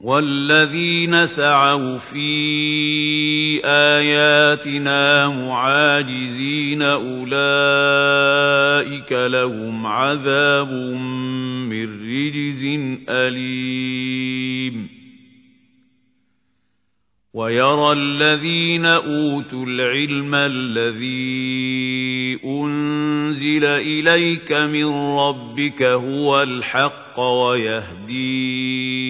والذين سعوا في آياتنا معاجزين أولئك لهم عذاب من رجز أليم. ويرى الذين أوتوا العلم الذي أنزل إليك من ربك هو الحق ويهدي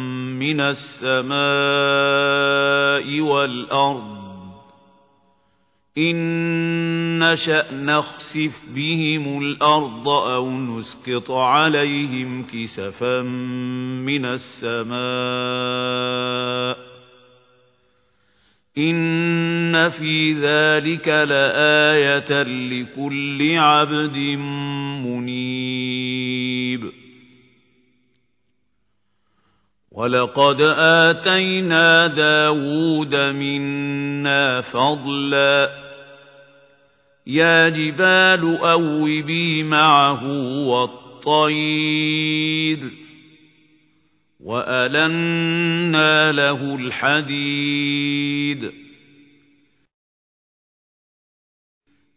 من السماء والأرض. إن نشأ نخسف بهم الأرض أو نسقط عليهم كسفا من السماء. إن في ذلك لآية لكل عبد منيب ولقد آتينا داود منا فضلا يا جبال أوبي معه والطير وألنا له الحديد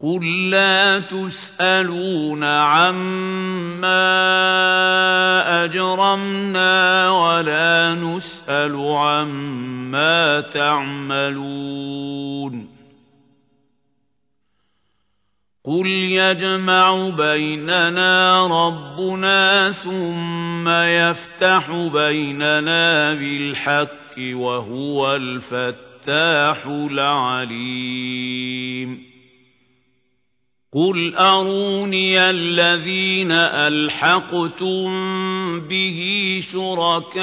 قل لا تسألون عما أجرمنا ولا نسأل عما تعملون قل يجمع بيننا ربنا ثم يفتح بيننا بالحق وهو الفتاح العليم. قل أروني الذين ألحقتم به شركاء؟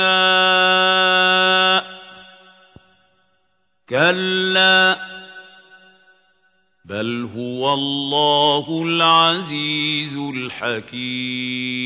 كلا بل هو الله العزيز الحكيم.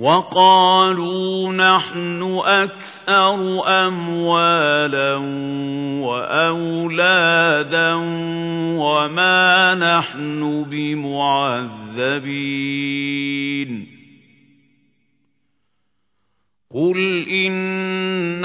وَقَالُوا نَحْنُ أَكْثَرُ أَمْوَالًا وَأَوْلَادًا وَمَا نَحْنُ بِمُعَذَّبِينَ. قُلْ إِنَّ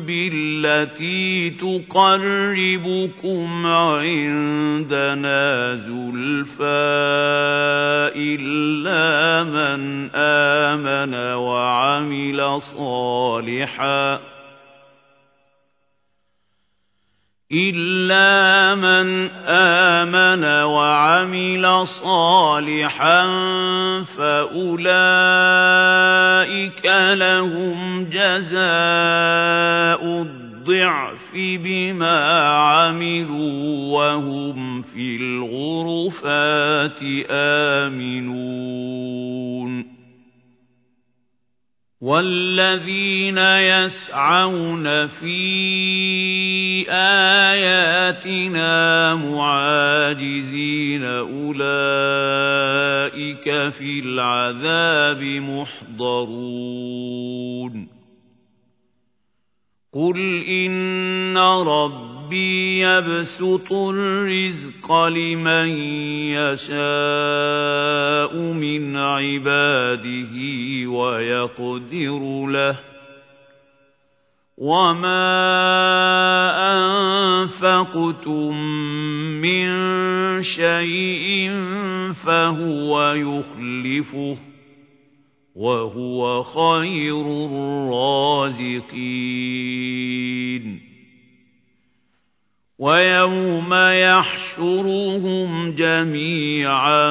بِالَّتِي تُقَرِّبُكُمْ عِندَنَا زُلْفَىٰ إِلَّا مَنْ آمَنَ وَعَمِلَ صَالِحًا إِلَّا مَنْ آمَنَ وَعَمِلَ صَالِحًا فَأُولَٰئِكَ لَهُمْ جَزَاءُ الضِّعْفِ بِمَا عَمِلُوا وَهُمْ فِي الْغُرُفَاتِ آمِنُونَ وَالَّذِينَ يَسْعَوْنَ فِي آيَاتِنَا مُعَاجِزِينَ أُولَٰئِكَ فِي الْعَذَابِ مُحْضَرُونَ. قُلْ إِنَّ رَبِّي يَبْسُطُ الرِّزْقَ لِمَن يَشَاءُ مِنْ عِبَادِهِ وَيَقْدِرُ لَهُ وَمَا أَنفَقْتُم مِّن شَيْءٍ فَهُوَ يُخْلِفُهُ وَهُوَ خَيْرُ الرَّازِقِينَ وَيَوْمَ يَحْشُرُهُمْ جَمِيعًا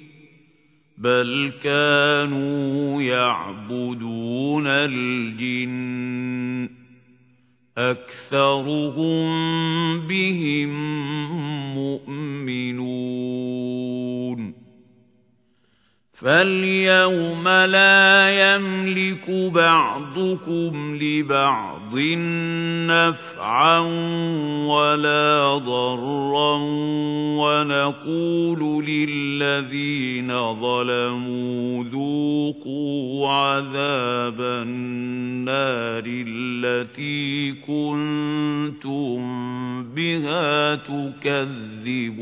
بَلْ كَانُوا يَعْبُدُونَ الْجِنَّ ۖ أَكْثَرُهُم بِهِم مُّؤْمِنُونَ فَالْيَوْمَ لَا يَمْلِكُ بَعْضُكُمْ لِبَعْضٍ نَّفْعًا وَلَا ضَرًّا وَنَقُولُ لِلَّذِينَ ظَلَمُوا ذُوقُوا عَذَابَ النَّارِ الَّتِي كُنتُم بِهَا تُكَذِّبُونَ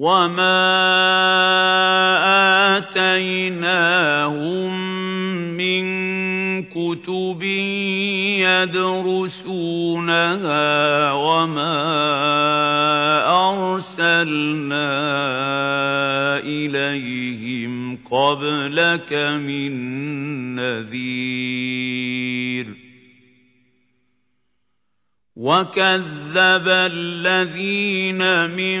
وما آتيناهم من كتب يدرسونها وما أرسلنا إليهم قبلك من نذير وكذب الذين من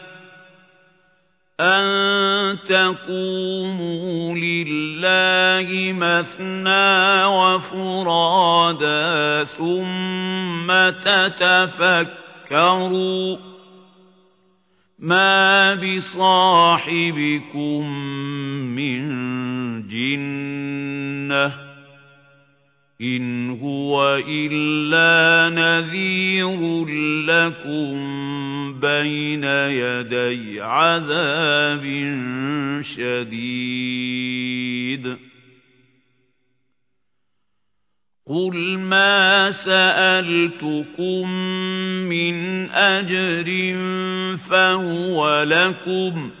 أَن تَقُومُوا لِلَّهِ مَثْنَىٰ وَفُرَادَىٰ ثُمَّ تَتَفَكَّرُوا مَا بِصَاحِبِكُم مِّن جِنَّةٍ إِنْ هُوَ إِلَّا نَذِيرٌ لَكُمْ بَيْنَ يَدَيْ عَذَابٍ شَدِيدٍ قُلْ مَا سَأَلْتُكُم مِّنْ أَجْرٍ فَهُوَ لَكُمْ ۖ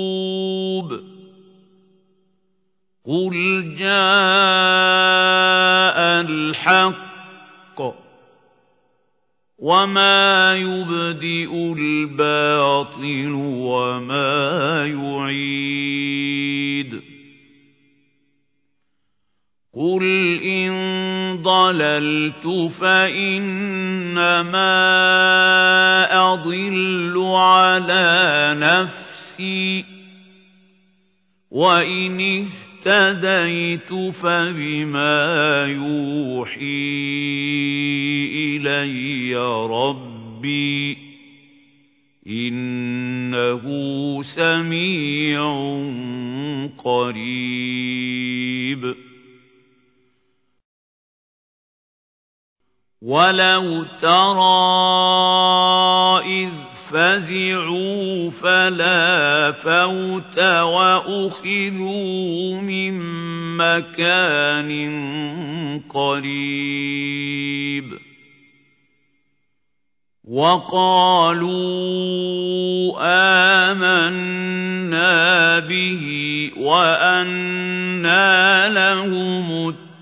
قُلْ جَاءَ الْحَقُّ وَمَا يُبْدِئُ الْبَاطِلُ وَمَا يُعِيدُ قُلْ إِن ضَلَلْتُ فَإِنَّمَا أَضِلُّ عَلَى نَفْسِي وَإِنِ اهْتَدَيْتُ فَبِمَا يُوحِي إِلَيَّ رَبِّي إِنَّهُ سَمِيعٌ قَرِيبٌ. وَلَوْ تَرَىٰ إِذْ فَزِعُوا فَلَا فَوْتَ وَأُخِذُوا مِن مَّكَانٍ قَرِيبٍ. وَقَالُوا آمَنَّا بِهِ وَأَنَّىٰ لَهُمُ